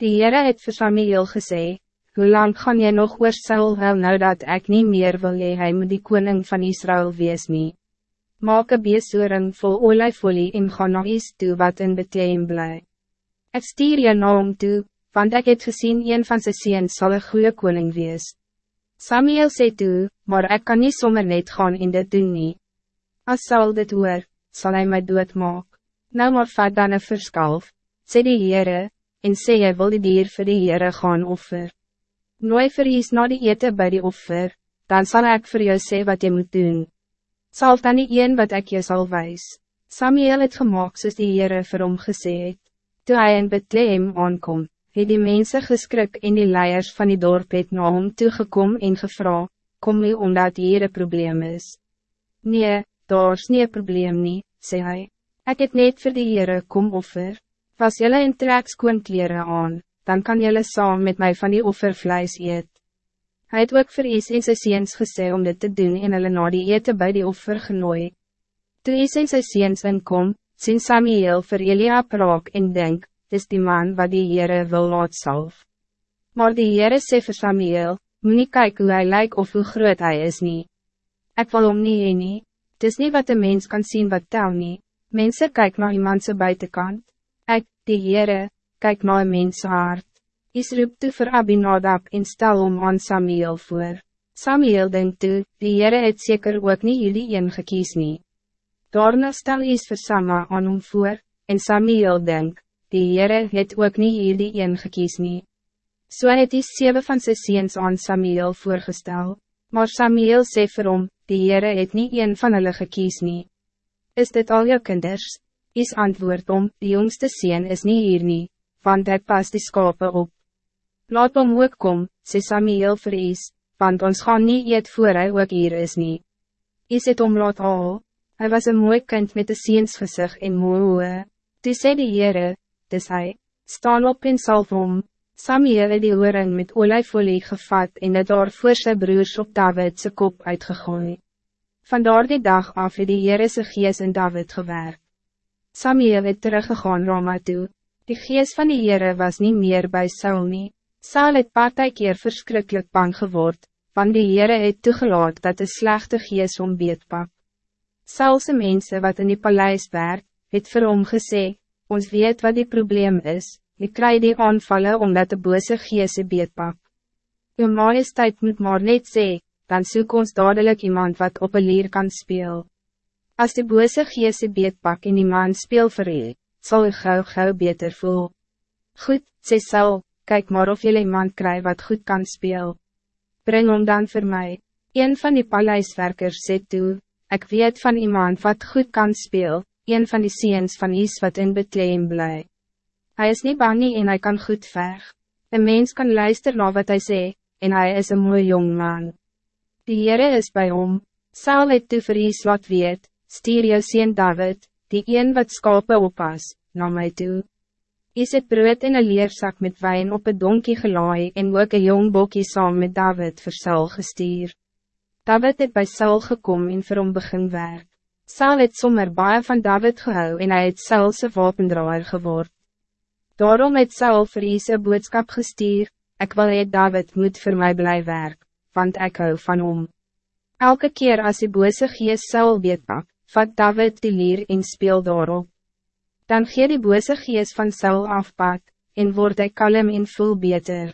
Die Heere het vir Samuel gesê, Hoe lang gaan jy nog oor Saul hou nou dat ik niet meer wil jy hy moet die koning van Israël wees nie? Maak een beesoring vol olijfolie en ga na iets toe wat in Bethlehem bly. Ek stuur jy na hom toe, want ik het gezien een van sy seens sal een goede koning wees. Samuel sê toe, maar ik kan niet sommer net gaan in dit doen nie. As Saul dit hoor, sal hy my doodmaak. Nou maar vat dan een verskalf, sê die Heere, en sê jy wil die dier vir die Heere gaan offer. Nooi vir iets na die ete by die offer, dan zal ik voor jou sê wat je moet doen. Sal dan die een wat ik je zal wijs. Samuel het gemaakt soos die Heere vir hom gesê het. Toe hy in Bethlehem aankom, het die mense geskrik en die leiers van die dorp het na hom toegekom en gevra, kom nie omdat hier een probleem is. Nee, daar is nie probleem nie, sê hy. Ek het net vir die Heere kom offer. Was jelle in trek kleren aan, dan kan jelle saam met mij van die offervleis eet. Hij het ook vir Is en sy seens gesê om dit te doen en hulle na die ete by die offer genooi. Toe Is en sy seens inkom, sien Samuel vir Elia praak en denk, dis die man wat die Heere wil laat salf. Maar die Heere sê vir Samuel, moet nie kyk hoe hij lijkt of hoe groot hij is niet. Ik wil om nie heen nie, dis nie wat een mens kan zien wat tel nie, mense kyk na iemand sy buitenkant. Ek, die Heere, kyk na een mens hart. Is roep toe vir Abinadab en stel om aan Samuel voor. Samuel denkt toe, die Heere het zeker ook niet jullie een gekies nie. Daarna stel is vir Sama aan hom voor, en Samuel denkt, die Heere het ook niet jullie een gekies nie. So het die zeven van sy seens aan Samuel voorgestel, maar Samuel sê vir hom, die Heere het niet een van hulle gekies nie. Is dit al jou kinders? Is antwoord om, die jongste sien is niet hier nie, want hij pas die skape op. Laat hom ook kom, sê Samuel vir Is, want ons gaan niet eet voor hy ook hier is nie. Is het om laat al, hy was een mooi kind met een seensgezicht en mooi oe. Toe sê die Heere, dis hy, staan op en salf om, Samuel het die oring met olijfolie gevat en het daar voor sy broers op Davidse kop uitgegooid. Vandaar die dag af het die Heere sy gees in David gewerkt. Samuel het teruggegaan Rama toe. Die geest van die Heere was niet meer bij Saul nie. Saul het partijkeer verschrikkelijk bang geword, want die Heere het toegelaat dat de slechte geest om beetpak. Saulse mensen wat in die paleis werk, het vir hom gesê, ons weet wat die probleem is, je kry die aanvallen omdat de bose geest beetpak. Uw majesteit moet maar net sê, dan soek ons dadelijk iemand wat op een lier kan spelen. Als de bose geese beetpak en die man speel vir u, sal u gauw gauw beter voel. Goed, sê Saul, kijk maar of jullie iemand kry wat goed kan speel. Breng hom dan voor mij. Een van die paleiswerkers sê toe, ik weet van iemand wat goed kan speel, een van die seens van iets wat in Bethlehem bly. Hij is niet bang nie en hij kan goed veg. Een mens kan luisteren naar wat hij zegt, en hij is een mooi jong man. Die Heere is bij hom, Saul het toe vir iets wat weet, Stier jou sien David, die een wat skape oppas, na my toe. Is het brood in een leerzak met wijn op het donkie gelaai en ook een jong bokkie saam met David vir Saul gestuur. David het bij Saul gekom en vir hom begin werk. Saul het sommer baie van David gehou en hij het Saul sy wapendraaier geword. Daarom het Saul vir hy sy boodskap gestuur, ek wil het David moet voor mij blij werk, want ik hou van hom. Elke keer als die bose geest Saul beetpak, vat David die lier en speel daarop. Dan gee die bose gees van Saul afpad, en word hy kalm en voel beter.